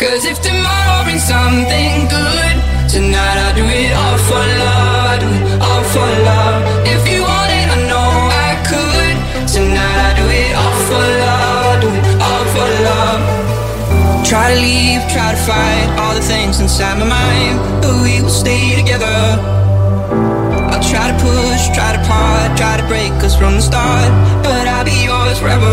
Cause if tomorrow brings something good, tonight I'll do it all for love. I do it all for love. If you want it, I know I could. Tonight I'll do it all for love. I do it all for love. Try to leave, try to fight all the things inside my mind, but we will stay together. I'll try to push, try to part, try to break us from the start, but I'll be yours forever.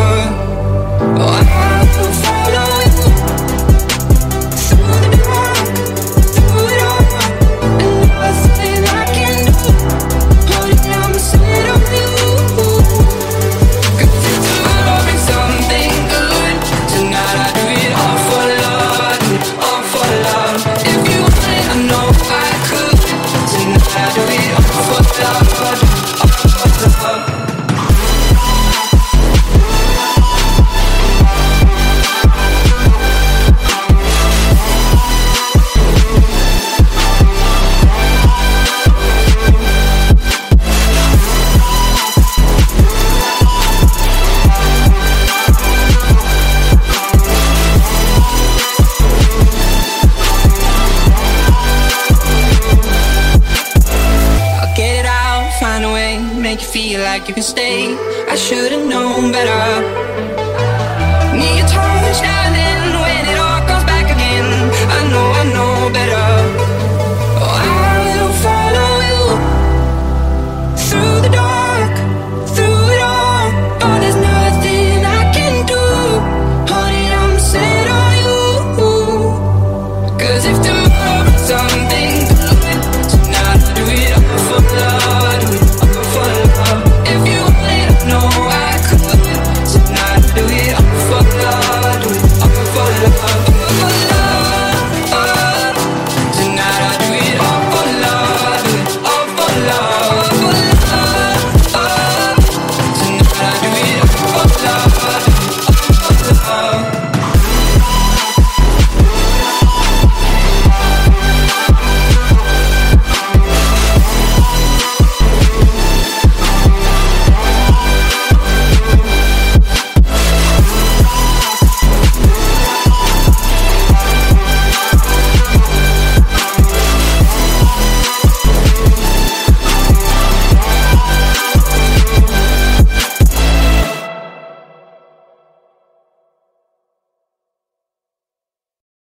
make you feel like you can stay. I should've known better. Need your time.